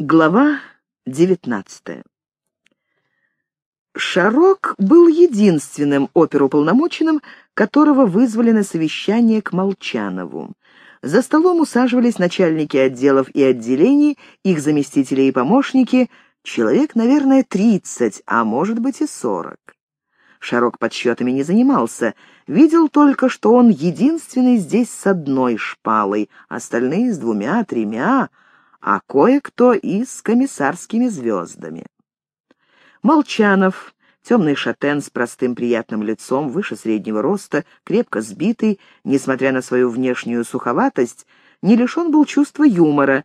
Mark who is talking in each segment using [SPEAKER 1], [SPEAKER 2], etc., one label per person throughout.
[SPEAKER 1] Глава девятнадцатая Шарок был единственным оперуполномоченным, которого вызвали на совещание к Молчанову. За столом усаживались начальники отделов и отделений, их заместители и помощники, человек, наверное, тридцать, а может быть и сорок. Шарок подсчетами не занимался, видел только, что он единственный здесь с одной шпалой, остальные с двумя, тремя, а кое-кто и с комиссарскими звездами. Молчанов, темный шатен с простым приятным лицом, выше среднего роста, крепко сбитый, несмотря на свою внешнюю суховатость, не лишен был чувства юмора,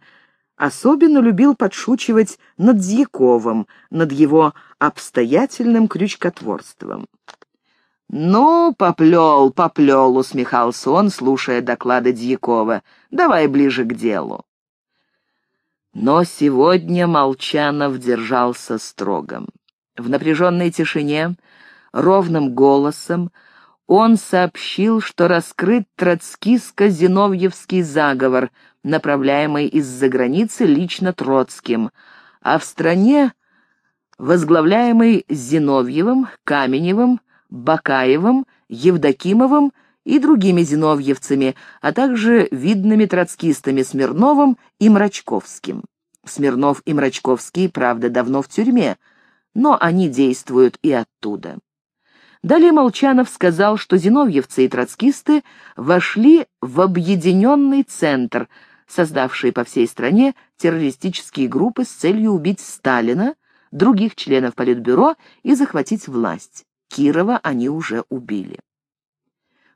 [SPEAKER 1] особенно любил подшучивать над Дьяковым, над его обстоятельным крючкотворством. «Ну, поплел, поплел», — усмехался он, слушая доклады Дьякова. «Давай ближе к делу». Но сегодня Молчанов держался строгом. В напряженной тишине, ровным голосом, он сообщил, что раскрыт троцкиско-зиновьевский заговор, направляемый из-за границы лично Троцким, а в стране возглавляемый Зиновьевым, Каменевым, Бакаевым, Евдокимовым и другими зиновьевцами, а также видными троцкистами Смирновым и Мрачковским. Смирнов и Мрачковский, правда, давно в тюрьме, но они действуют и оттуда. Далее Молчанов сказал, что зиновьевцы и троцкисты вошли в объединенный центр, создавший по всей стране террористические группы с целью убить Сталина, других членов Политбюро и захватить власть. Кирова они уже убили.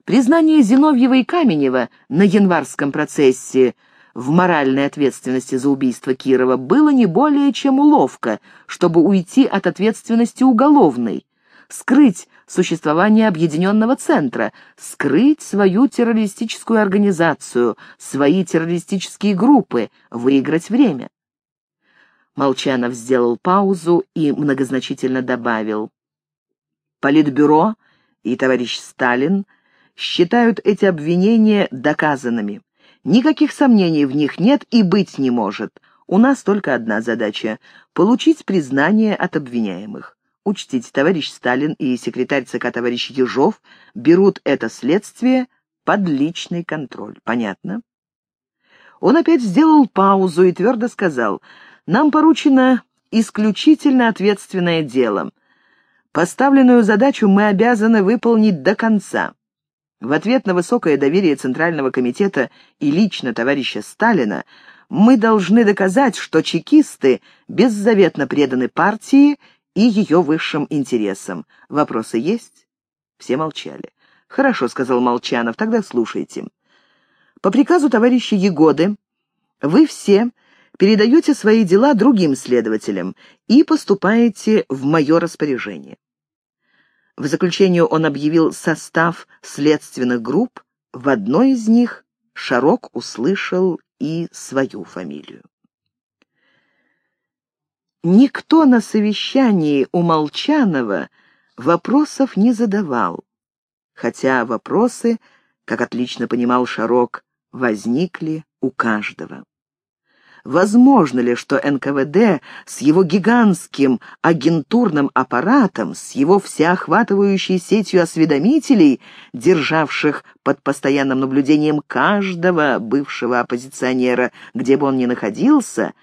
[SPEAKER 1] Признание Зиновьева и Каменева на январском процессе в моральной ответственности за убийство Кирова было не более чем уловка, чтобы уйти от ответственности уголовной, скрыть существование объединенного центра, скрыть свою террористическую организацию, свои террористические группы, выиграть время. Молчанов сделал паузу и многозначительно добавил. Политбюро и товарищ Сталин – считают эти обвинения доказанными. Никаких сомнений в них нет и быть не может. У нас только одна задача — получить признание от обвиняемых. Учтите, товарищ Сталин и секретарь ЦК товарищ Ежов берут это следствие под личный контроль. Понятно? Он опять сделал паузу и твердо сказал, «Нам поручено исключительно ответственное дело. Поставленную задачу мы обязаны выполнить до конца. В ответ на высокое доверие Центрального комитета и лично товарища Сталина мы должны доказать, что чекисты беззаветно преданы партии и ее высшим интересам. Вопросы есть? Все молчали. «Хорошо», — сказал Молчанов, — «тогда слушайте. По приказу товарища Егоды вы все передаете свои дела другим следователям и поступаете в мое распоряжение. В заключение он объявил состав следственных групп, в одной из них Шарок услышал и свою фамилию. Никто на совещании у Молчанова вопросов не задавал, хотя вопросы, как отлично понимал Шарок, возникли у каждого. Возможно ли, что НКВД с его гигантским агентурным аппаратом, с его всеохватывающей сетью осведомителей, державших под постоянным наблюдением каждого бывшего оппозиционера, где бы он ни находился,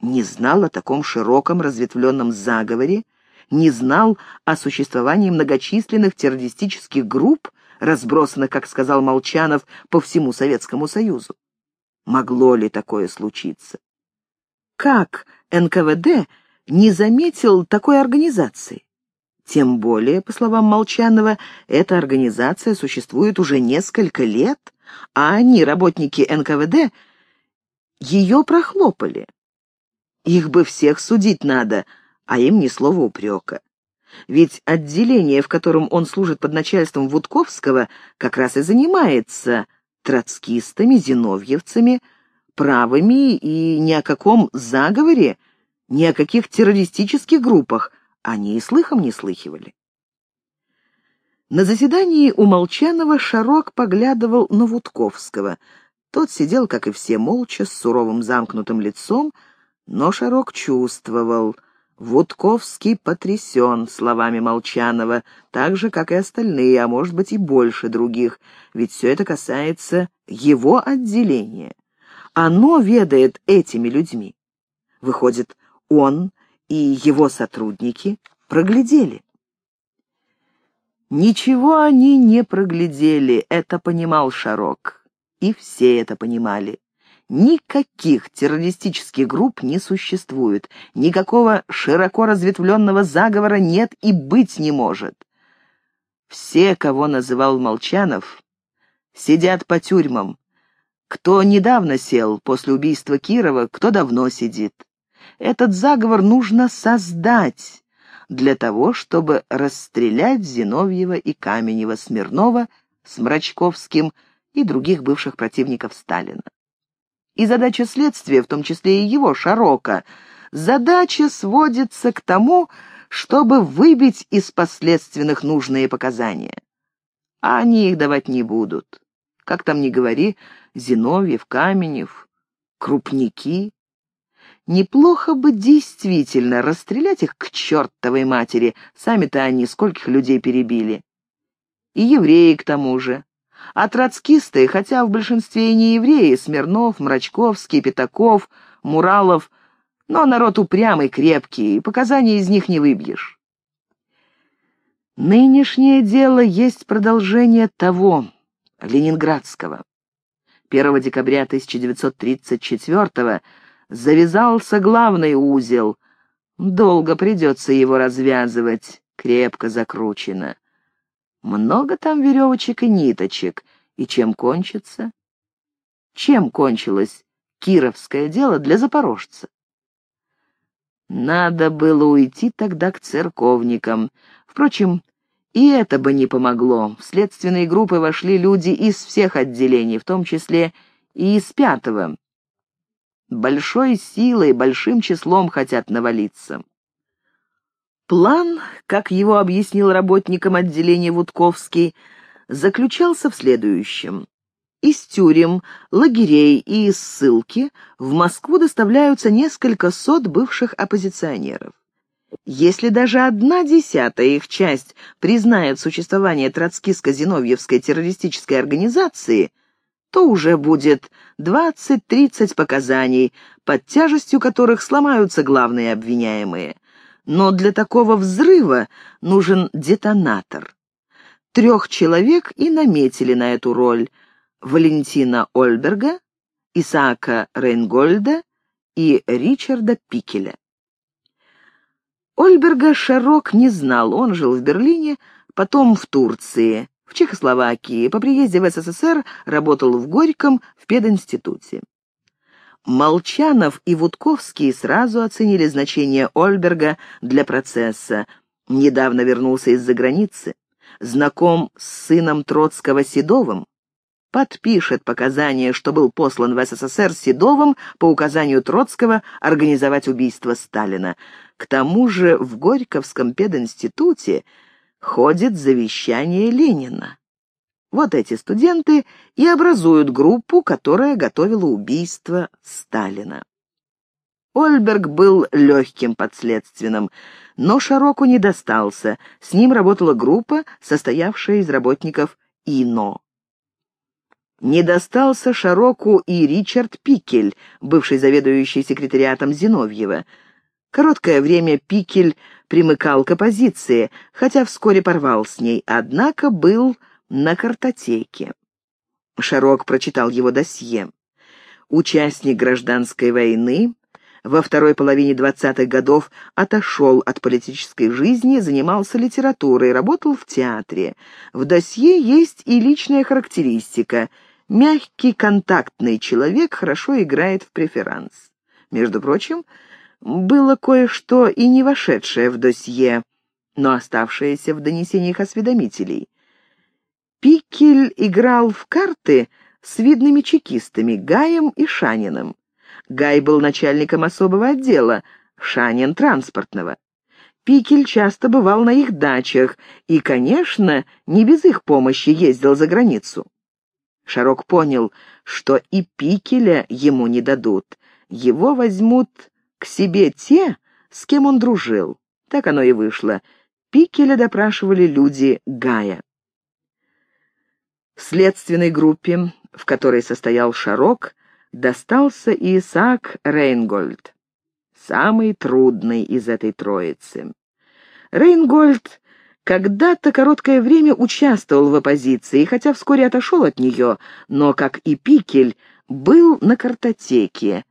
[SPEAKER 1] не знал о таком широком разветвленном заговоре, не знал о существовании многочисленных террористических групп, разбросанных, как сказал Молчанов, по всему Советскому Союзу. Могло ли такое случиться? Как НКВД не заметил такой организации? Тем более, по словам Молчанова, эта организация существует уже несколько лет, а они, работники НКВД, ее прохлопали. Их бы всех судить надо, а им ни слова упрека. Ведь отделение, в котором он служит под начальством Вудковского, как раз и занимается троцкистами, зиновьевцами, правыми и ни о каком заговоре, ни о каких террористических группах они и слыхом не слыхивали. На заседании у Молчанова Шарок поглядывал на Вудковского. Тот сидел, как и все, молча, с суровым замкнутым лицом, Но Шарок чувствовал, Вудковский потрясен словами Молчанова, так же, как и остальные, а может быть и больше других, ведь все это касается его отделения. Оно ведает этими людьми. Выходит, он и его сотрудники проглядели. Ничего они не проглядели, это понимал Шарок. И все это понимали. Никаких террористических групп не существует, никакого широко разветвленного заговора нет и быть не может. Все, кого называл Молчанов, сидят по тюрьмам. Кто недавно сел после убийства Кирова, кто давно сидит. Этот заговор нужно создать, для того, чтобы расстрелять Зиновьева и Каменева, Смирнова с Мрачковским и других бывших противников Сталина. И задача следствия, в том числе и его, Шарока, задача сводится к тому, чтобы выбить из последственных нужные показания. А они их давать не будут. Как там ни говори, Зиновьев, Каменев, крупники. Неплохо бы действительно расстрелять их к чертовой матери. Сами-то они скольких людей перебили. И евреи к тому же. А троцкисты, хотя в большинстве и не евреи, Смирнов, Мрачковский, Пятаков, Муралов, но народ упрямый, крепкий, и показания из них не выбьешь. Нынешнее дело есть продолжение того, ленинградского. 1 декабря 1934 завязался главный узел. Долго придется его развязывать, крепко закручено. Много там веревочек и ниточек. И чем кончится? Чем кончилось кировское дело для запорожца? Надо было уйти тогда к церковникам. Впрочем, и это бы не помогло. В следственные группы вошли люди из всех отделений, в том числе и из пятого большой силой, большим числом хотят навалиться. План, как его объяснил работникам отделения Вудковский, заключался в следующем. Из тюрем, лагерей и из ссылки в Москву доставляются несколько сот бывших оппозиционеров. Если даже одна десятая их часть признает существование троцкистско-зиновьевской террористической организации – то уже будет 20-30 показаний, под тяжестью которых сломаются главные обвиняемые. Но для такого взрыва нужен детонатор. Трех человек и наметили на эту роль Валентина Ольберга, Исаака Рейнгольда и Ричарда Пикеля. Ольберга Шарок не знал, он жил в Берлине, потом в Турции в Чехословакии, по приезде в СССР работал в Горьком в пединституте. Молчанов и Вудковский сразу оценили значение Ольберга для процесса. Недавно вернулся из-за границы, знаком с сыном Троцкого Седовым, подпишет показания, что был послан в СССР Седовым по указанию Троцкого организовать убийство Сталина. К тому же в Горьковском пединституте ходит завещание Ленина. Вот эти студенты и образуют группу, которая готовила убийство Сталина. Ольберг был легким подследственным, но Шароку не достался. С ним работала группа, состоявшая из работников ИНО. Не достался Шароку и Ричард Пикель, бывший заведующий секретариатом Зиновьева. Короткое время Пикель примыкал к оппозиции, хотя вскоре порвал с ней, однако был на картотеке. Шарок прочитал его досье. Участник гражданской войны, во второй половине 20-х годов отошел от политической жизни, занимался литературой, работал в театре. В досье есть и личная характеристика. Мягкий, контактный человек хорошо играет в преферанс. Между прочим, было кое-что и не вошедшее в досье, но оставшееся в донесениях осведомителей. Пикель играл в карты с видными чекистами Гаем и Шаниным. Гай был начальником особого отдела, Шанин — транспортного. Пикель часто бывал на их дачах и, конечно, не без их помощи ездил за границу. Шарок понял, что и Пикеля ему не дадут. Его возьмут к себе те, с кем он дружил. Так оно и вышло. Пикеля допрашивали люди Гая. Следственной группе, в которой состоял Шарок, достался Исаак Рейнгольд, самый трудный из этой троицы. Рейнгольд когда-то короткое время участвовал в оппозиции, хотя вскоре отошел от нее, но, как и Пикель, был на картотеке.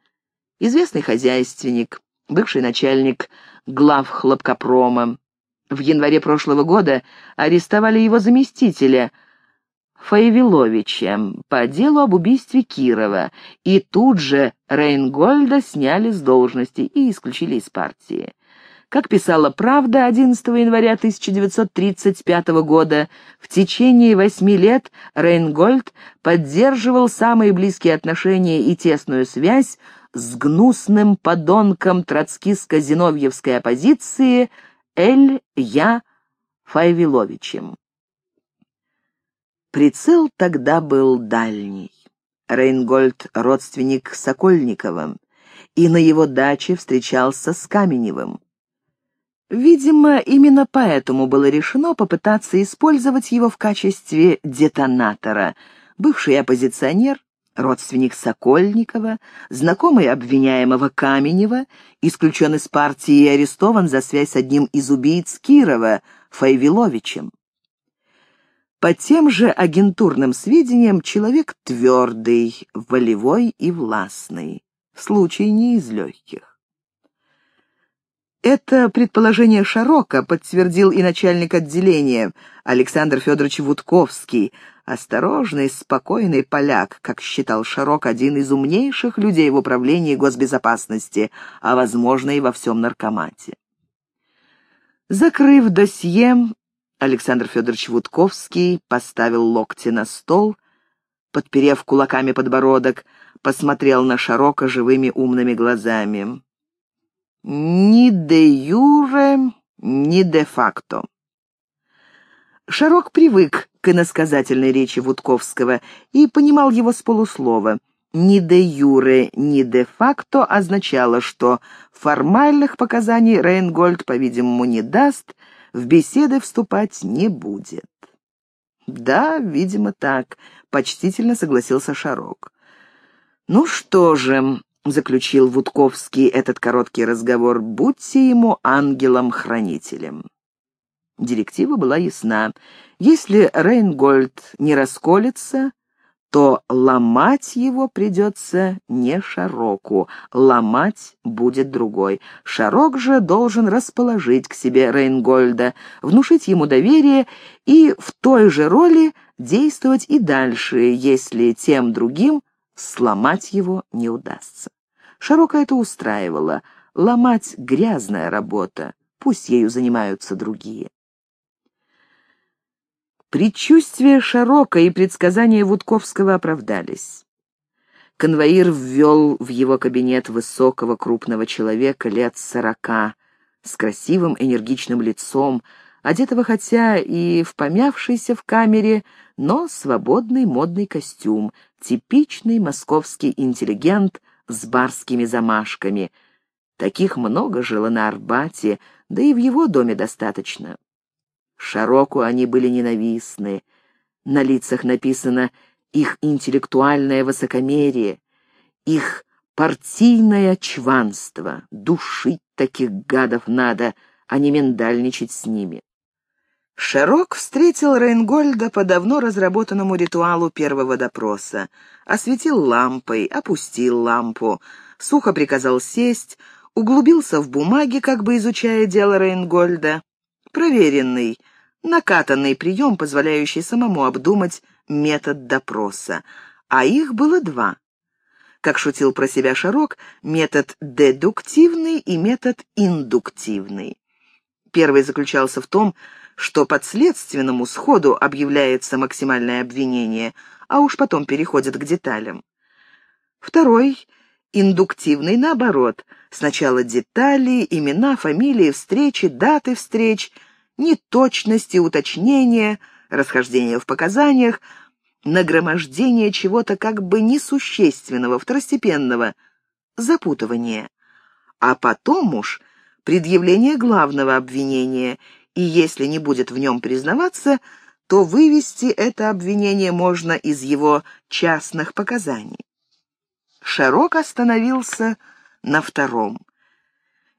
[SPEAKER 1] Известный хозяйственник, бывший начальник глав хлопкопрома. В январе прошлого года арестовали его заместителя – Фаевиловича по делу об убийстве Кирова, и тут же Рейнгольда сняли с должности и исключили из партии. Как писала «Правда» 11 января 1935 года, в течение восьми лет Рейнгольд поддерживал самые близкие отношения и тесную связь с гнусным подонком троцкистско-зиновьевской оппозиции Эль Я Файвиловичем. Прицел тогда был дальний. Рейнгольд — родственник Сокольникова, и на его даче встречался с Каменевым. Видимо, именно поэтому было решено попытаться использовать его в качестве детонатора. Бывший оппозиционер, родственник Сокольникова, знакомый обвиняемого Каменева, исключен из партии и арестован за связь с одним из убийц Кирова, Файвиловичем. По тем же агентурным сведениям, человек твердый, волевой и властный. Случай не из легких. Это предположение Шарока подтвердил и начальник отделения Александр Федорович Вудковский, осторожный, спокойный поляк, как считал Шарок, один из умнейших людей в управлении госбезопасности, а, возможно, и во всем наркомате. Закрыв досье, Александр Федорович Вудковский поставил локти на стол, подперев кулаками подбородок, посмотрел на Широко живыми умными глазами. «Ни де юре, ни де факто». Шарок привык к иносказательной речи Вудковского и понимал его с полуслова. «Ни де юре, ни де факто» означало, что формальных показаний Рейнгольд, по-видимому, не даст, в беседы вступать не будет. «Да, видимо, так», — почтительно согласился Шарок. «Ну что же», — заключил Вудковский этот короткий разговор, — «будьте ему ангелом-хранителем». Директива была ясна. Если Рейнгольд не расколется, то ломать его придется не Шароку, ломать будет другой. Шарок же должен расположить к себе Рейнгольда, внушить ему доверие и в той же роли действовать и дальше, если тем другим сломать его не удастся. Шарока это устраивало. Ломать — грязная работа, пусть ею занимаются другие. Предчувствия Шарока и предсказания Вудковского оправдались. Конвоир ввел в его кабинет высокого крупного человека лет сорока, с красивым энергичным лицом, одетого хотя и в помявшийся в камере, но свободный модный костюм, типичный московский интеллигент с барскими замашками. Таких много жило на Арбате, да и в его доме достаточно. Шароку они были ненавистны. На лицах написано их интеллектуальное высокомерие, их партийное чванство. Душить таких гадов надо, а не миндальничать с ними. Шарок встретил Рейнгольда по давно разработанному ритуалу первого допроса. Осветил лампой, опустил лампу, сухо приказал сесть, углубился в бумаги, как бы изучая дело Рейнгольда. Проверенный, накатанный прием, позволяющий самому обдумать метод допроса. А их было два. Как шутил про себя Шарок, метод дедуктивный и метод индуктивный. Первый заключался в том, что подследственному сходу объявляется максимальное обвинение, а уж потом переходит к деталям. Второй — индуктивный, наоборот. Сначала детали, имена, фамилии, встречи, даты встреч — неточности, уточнения, расхождения в показаниях, нагромождение чего-то как бы несущественного, второстепенного, запутывание. а потом уж предъявление главного обвинения, и если не будет в нем признаваться, то вывести это обвинение можно из его частных показаний. Шарок остановился на втором.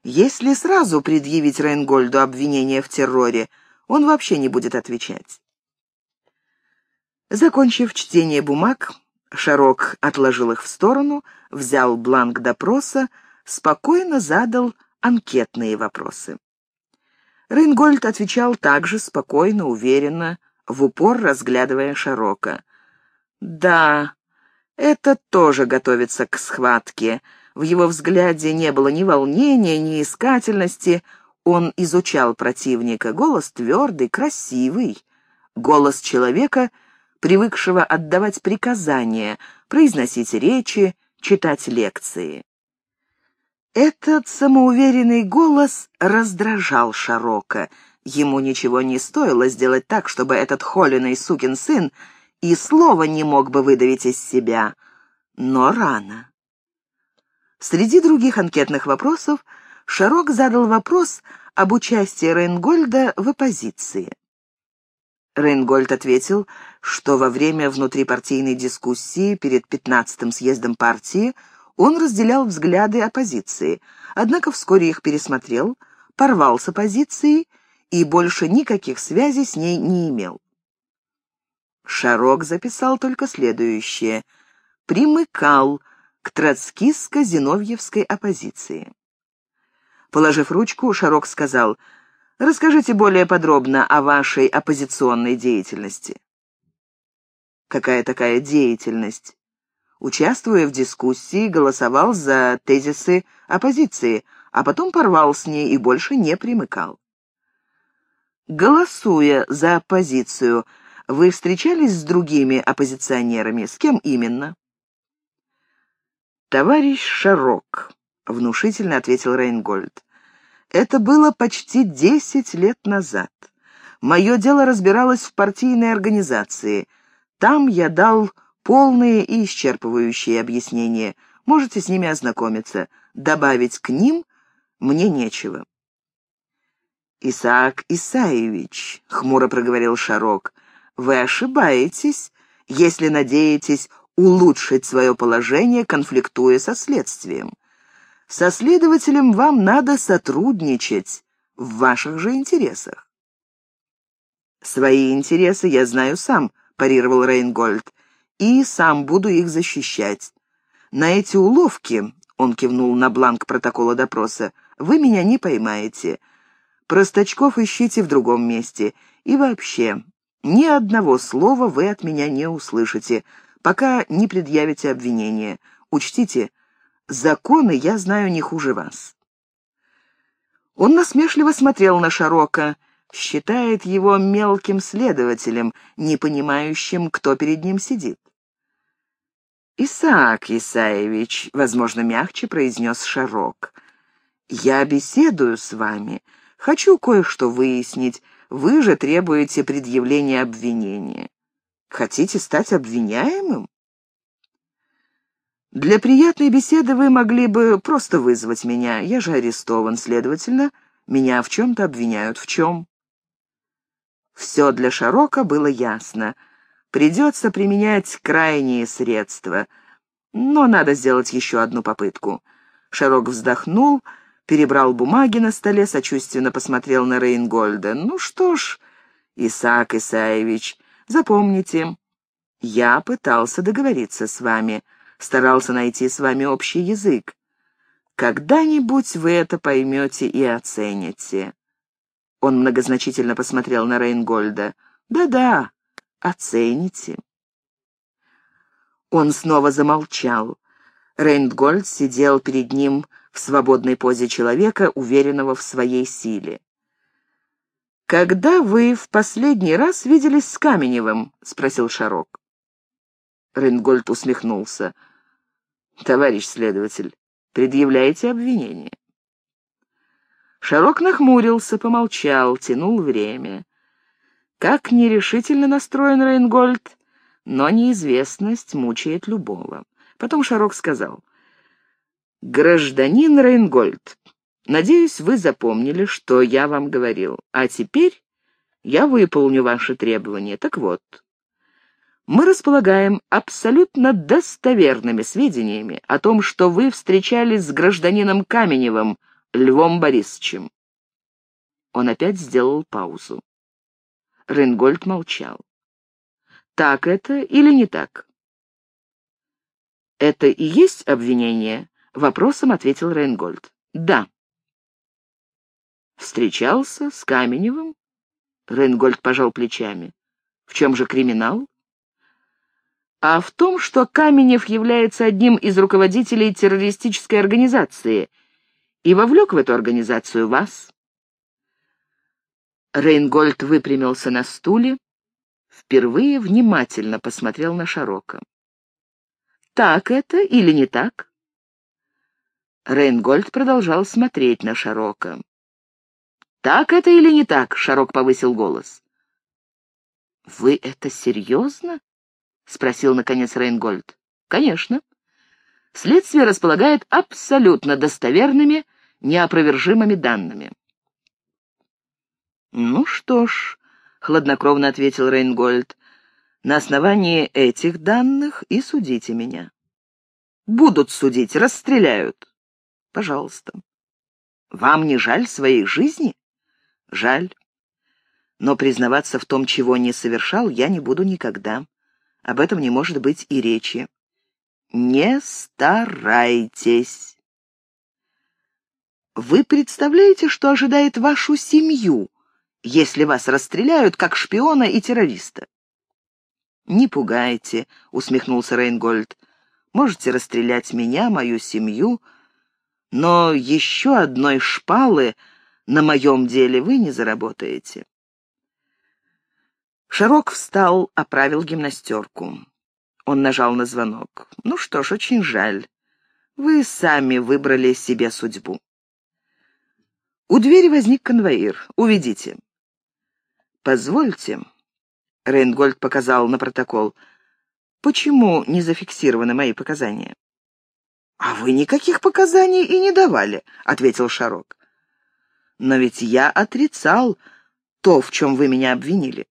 [SPEAKER 1] Если сразу предъявить Рейнгольду обвинение в терроре, он вообще не будет отвечать. Закончив чтение бумаг, Шарок отложил их в сторону, взял бланк допроса, спокойно задал анкетные вопросы. Рейнгольд отвечал также спокойно, уверенно, в упор разглядывая Шарока. «Да, это тоже готовится к схватке». В его взгляде не было ни волнения, ни искательности. Он изучал противника. Голос твердый, красивый. Голос человека, привыкшего отдавать приказания, произносить речи, читать лекции. Этот самоуверенный голос раздражал Шарока. Ему ничего не стоило сделать так, чтобы этот холеный сукин сын и слова не мог бы выдавить из себя. Но рано. Среди других анкетных вопросов Шарок задал вопрос об участии Рейнгольда в оппозиции. Рейнгольд ответил, что во время внутрипартийной дискуссии перед 15-м съездом партии он разделял взгляды оппозиции, однако вскоре их пересмотрел, порвал с оппозицией и больше никаких связей с ней не имел. Шарок записал только следующее. Примыкал к троцкистско-зиновьевской оппозиции. Положив ручку, Шарок сказал, «Расскажите более подробно о вашей оппозиционной деятельности». «Какая такая деятельность?» участвуя в дискуссии, голосовал за тезисы оппозиции, а потом порвал с ней и больше не примыкал. Голосуя за оппозицию, вы встречались с другими оппозиционерами? С кем именно? «Товарищ Шарок», — внушительно ответил Рейнгольд. «Это было почти десять лет назад. Мое дело разбиралось в партийной организации. Там я дал полные и исчерпывающие объяснения. Можете с ними ознакомиться. Добавить к ним мне нечего. «Исаак Исаевич», — хмуро проговорил Шарок, — «вы ошибаетесь, если надеетесь улучшить свое положение, конфликтуя со следствием. Со следователем вам надо сотрудничать в ваших же интересах». «Свои интересы я знаю сам», — парировал Рейнгольд и сам буду их защищать. На эти уловки, — он кивнул на бланк протокола допроса, — вы меня не поймаете. Простачков ищите в другом месте. И вообще, ни одного слова вы от меня не услышите, пока не предъявите обвинение. Учтите, законы я знаю не хуже вас. Он насмешливо смотрел на Шарока, считает его мелким следователем, не понимающим, кто перед ним сидит. «Исаак Исаевич», — возможно, мягче произнес Шарок, — «я беседую с вами. Хочу кое-что выяснить. Вы же требуете предъявления обвинения. Хотите стать обвиняемым?» «Для приятной беседы вы могли бы просто вызвать меня. Я же арестован, следовательно, меня в чем-то обвиняют. В чем?» Все для Шарока было ясно — Придется применять крайние средства. Но надо сделать еще одну попытку. Шарок вздохнул, перебрал бумаги на столе, сочувственно посмотрел на Рейнгольда. «Ну что ж, Исаак Исаевич, запомните, я пытался договориться с вами, старался найти с вами общий язык. Когда-нибудь вы это поймете и оцените». Он многозначительно посмотрел на Рейнгольда. «Да-да, оцените». Он снова замолчал. Рейндгольд сидел перед ним в свободной позе человека, уверенного в своей силе. «Когда вы в последний раз виделись с Каменевым?» — спросил Шарок. Рейндгольд усмехнулся. «Товарищ следователь, предъявляете обвинение?» Шарок нахмурился, помолчал, тянул время. Как нерешительно настроен Рейнгольд, но неизвестность мучает любого. Потом Шарок сказал, «Гражданин Рейнгольд, надеюсь, вы запомнили, что я вам говорил. А теперь я выполню ваши требования. Так вот, мы располагаем абсолютно достоверными сведениями о том, что вы встречались с гражданином Каменевым, Львом Борисовичем. Он опять сделал паузу. Рейнгольд молчал. «Так это или не так?» «Это и есть обвинение?» — вопросом ответил Рейнгольд. «Да». «Встречался с Каменевым?» Рейнгольд пожал плечами. «В чем же криминал?» «А в том, что Каменев является одним из руководителей террористической организации и вовлек в эту организацию вас». Рейнгольд выпрямился на стуле, впервые внимательно посмотрел на Шарока. «Так это или не так?» Рейнгольд продолжал смотреть на Шарока. «Так это или не так?» — Шарок повысил голос. «Вы это серьезно?» — спросил, наконец, Рейнгольд. «Конечно. Следствие располагает абсолютно достоверными, неопровержимыми данными». «Ну что ж», — хладнокровно ответил Рейнгольд, — «на основании этих данных и судите меня». «Будут судить, расстреляют». «Пожалуйста». «Вам не жаль своей жизни?» «Жаль. Но признаваться в том, чего не совершал, я не буду никогда. Об этом не может быть и речи. Не старайтесь». «Вы представляете, что ожидает вашу семью?» если вас расстреляют как шпиона и террориста. «Не пугайте», — усмехнулся Рейнгольд. «Можете расстрелять меня, мою семью, но еще одной шпалы на моем деле вы не заработаете». Шарок встал, оправил гимнастерку. Он нажал на звонок. «Ну что ж, очень жаль. Вы сами выбрали себе судьбу». У двери возник конвоир. «Уведите». «Позвольте», — Рейнгольд показал на протокол, — «почему не зафиксированы мои показания?» «А вы никаких показаний и не давали», — ответил Шарок. «Но ведь я отрицал то, в чем вы меня обвинили.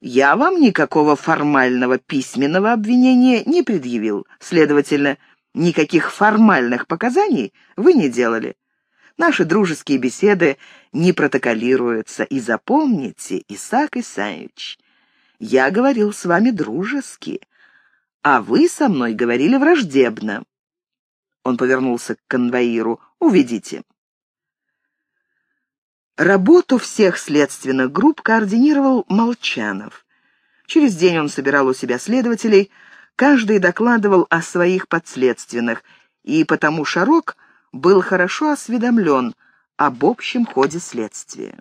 [SPEAKER 1] Я вам никакого формального письменного обвинения не предъявил, следовательно, никаких формальных показаний вы не делали. Наши дружеские беседы не протоколируются. И запомните, Исаак Исаевич, я говорил с вами дружески, а вы со мной говорили враждебно. Он повернулся к конвоиру. «Уведите». Работу всех следственных групп координировал Молчанов. Через день он собирал у себя следователей, каждый докладывал о своих подследственных, и потому Шарок был хорошо осведомлен об общем ходе следствия.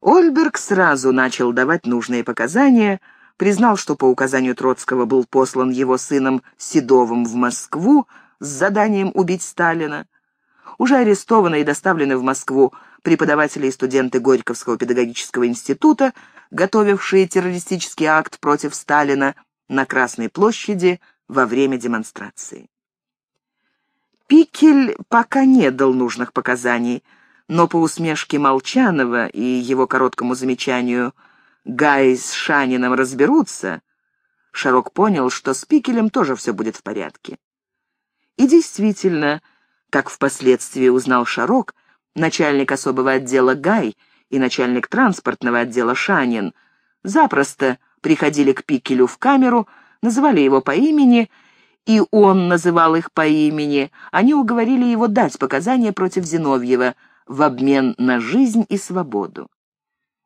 [SPEAKER 1] Ольберг сразу начал давать нужные показания, признал, что по указанию Троцкого был послан его сыном Седовым в Москву с заданием убить Сталина. Уже арестованы и доставлены в Москву преподаватели и студенты Горьковского педагогического института, готовившие террористический акт против Сталина на Красной площади во время демонстрации. Пикель пока не дал нужных показаний, но по усмешке Молчанова и его короткому замечанию «Гай с Шанином разберутся», Шарок понял, что с Пикелем тоже все будет в порядке. И действительно, как впоследствии узнал Шарок, начальник особого отдела Гай и начальник транспортного отдела Шанин запросто приходили к Пикелю в камеру, называли его по имени и он называл их по имени, они уговорили его дать показания против Зиновьева в обмен на жизнь и свободу.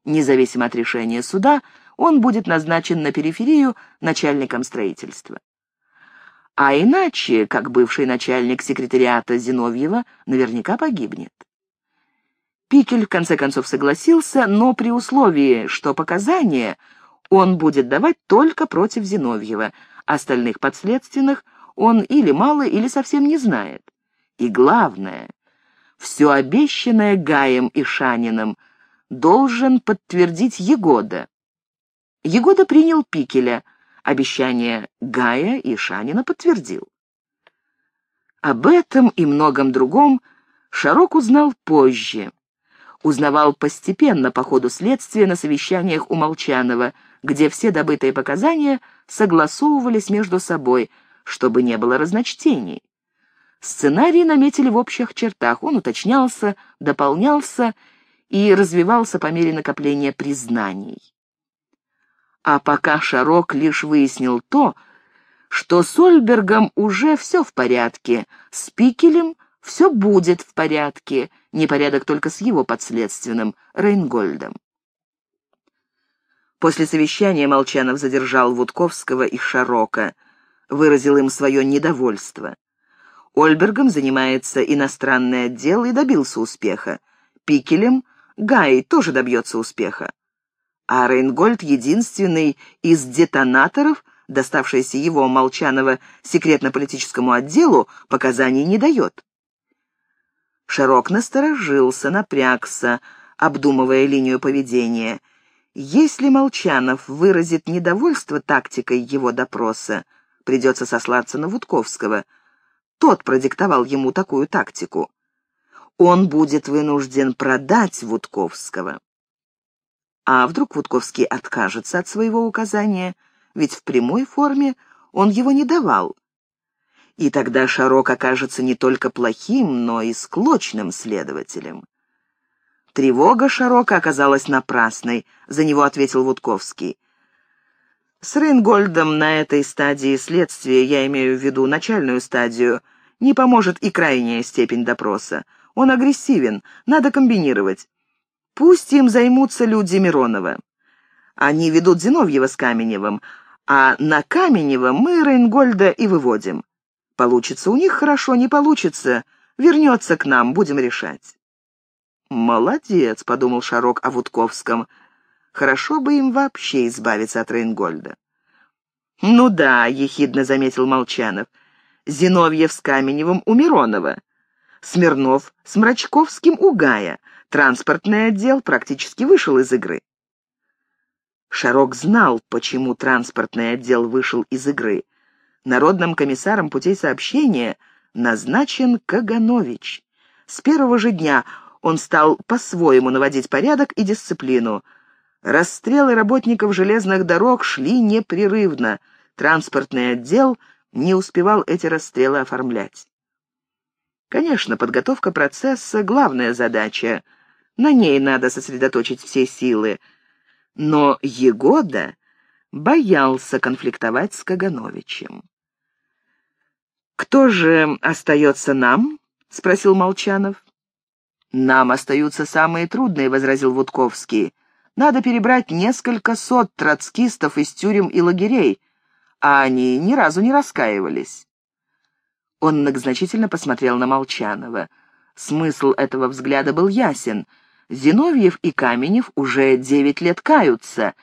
[SPEAKER 1] Независимо от решения суда, он будет назначен на периферию начальником строительства. А иначе, как бывший начальник секретариата Зиновьева, наверняка погибнет. Пикель в конце концов согласился, но при условии, что показания он будет давать только против Зиновьева, Остальных подследственных он или мало, или совсем не знает. И главное, все обещанное Гаем и Шаниным должен подтвердить Егода. Егода принял Пикеля, обещание Гая и Шанина подтвердил. Об этом и многом другом Шарок узнал позже. Узнавал постепенно по ходу следствия на совещаниях у Молчанова, где все добытые показания согласовывались между собой, чтобы не было разночтений. Сценарий наметили в общих чертах, он уточнялся, дополнялся и развивался по мере накопления признаний. А пока Шарок лишь выяснил то, что с Ольбергом уже все в порядке, с Пикелем все будет в порядке, непорядок только с его подследственным, Рейнгольдом. После совещания Молчанов задержал Вудковского и Шарока, выразил им свое недовольство. Ольбергом занимается иностранный отдел и добился успеха. Пикелем Гай тоже добьется успеха. А Рейнгольд — единственный из детонаторов, доставшийся его, Молчанова, секретно-политическому отделу, показаний не дает. Широк насторожился, напрягся, обдумывая линию поведения. Если Молчанов выразит недовольство тактикой его допроса, придется сослаться на Вудковского. Тот продиктовал ему такую тактику. Он будет вынужден продать Вудковского. А вдруг Вудковский откажется от своего указания, ведь в прямой форме он его не давал и тогда Шарок окажется не только плохим, но и склочным следователем. Тревога Шарока оказалась напрасной, за него ответил Вудковский. С Рейнгольдом на этой стадии следствия, я имею в виду начальную стадию, не поможет и крайняя степень допроса. Он агрессивен, надо комбинировать. Пусть им займутся люди Миронова. Они ведут Зиновьева с Каменевым, а на Каменева мы Рейнгольда и выводим. Получится у них хорошо, не получится. Вернется к нам, будем решать. «Молодец», — подумал Шарок о Вудковском. «Хорошо бы им вообще избавиться от Рейнгольда». «Ну да», — ехидно заметил Молчанов. «Зиновьев с Каменевым у Миронова. Смирнов с Мрачковским у Гая. Транспортный отдел практически вышел из игры». Шарок знал, почему транспортный отдел вышел из игры — Народным комиссаром путей сообщения назначен Каганович. С первого же дня он стал по-своему наводить порядок и дисциплину. Расстрелы работников железных дорог шли непрерывно. Транспортный отдел не успевал эти расстрелы оформлять. Конечно, подготовка процесса — главная задача. На ней надо сосредоточить все силы. Но Егода боялся конфликтовать с Кагановичем. «Кто же остается нам?» — спросил Молчанов. «Нам остаются самые трудные», — возразил Вудковский. «Надо перебрать несколько сот троцкистов из тюрем и лагерей, а они ни разу не раскаивались». Он многозначительно посмотрел на Молчанова. Смысл этого взгляда был ясен. Зиновьев и Каменев уже девять лет каются,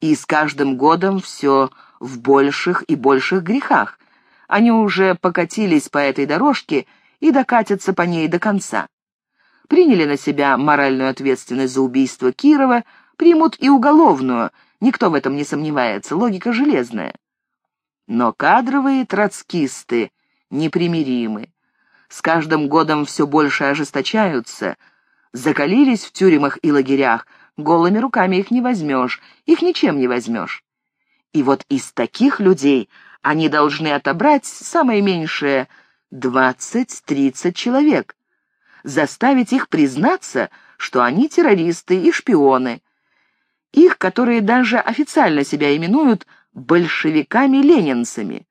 [SPEAKER 1] и с каждым годом все в больших и больших грехах, они уже покатились по этой дорожке и докатятся по ней до конца. Приняли на себя моральную ответственность за убийство Кирова, примут и уголовную, никто в этом не сомневается, логика железная. Но кадровые троцкисты непримиримы. С каждым годом все больше ожесточаются, закалились в тюрьмах и лагерях, голыми руками их не возьмешь, их ничем не возьмешь. И вот из таких людей они должны отобрать самое меньшее 20-30 человек, заставить их признаться, что они террористы и шпионы. Их, которые даже официально себя именуют большевиками-ленинцами.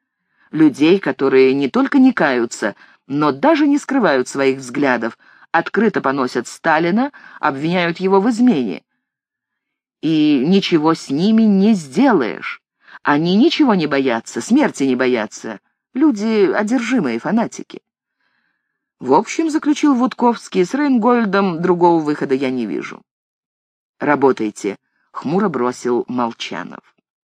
[SPEAKER 1] Людей, которые не только не каются, но даже не скрывают своих взглядов, открыто поносят Сталина, обвиняют его в измене. И ничего с ними не сделаешь. Они ничего не боятся, смерти не боятся. Люди одержимые фанатики. В общем, заключил Вудковский, с Рейнгольдом другого выхода я не вижу. «Работайте», — хмуро бросил Молчанов.